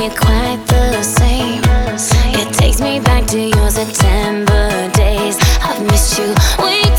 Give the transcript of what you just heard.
you're quite the same. It takes me back to your September days. I've missed you. We